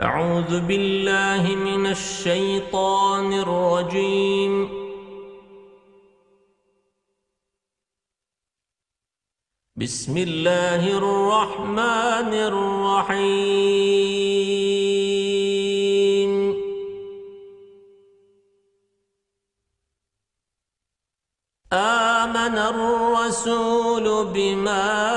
أعوذ بالله من الشيطان الرجيم. بسم الله الرحمن الرحيم. آمن الرسول بما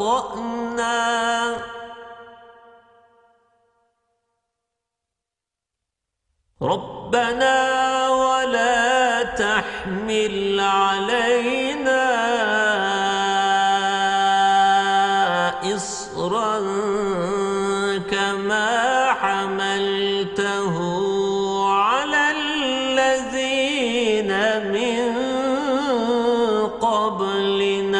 أخطأنا ربنا ولا تحمل علينا إصرا كما حملته على الذين من قبلنا.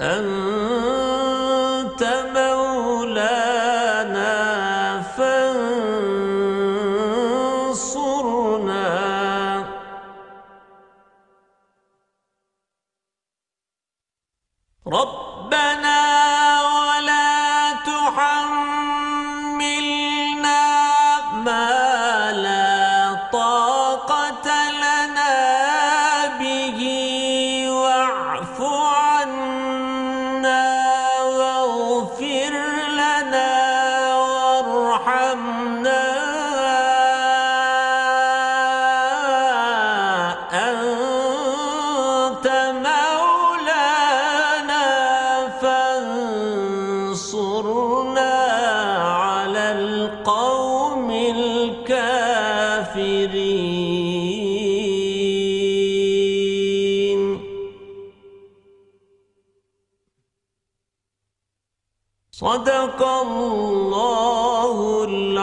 أنت مولانا فانصرنا. ربنا واغفر لنا وارحمنا. صدق الله العظيم.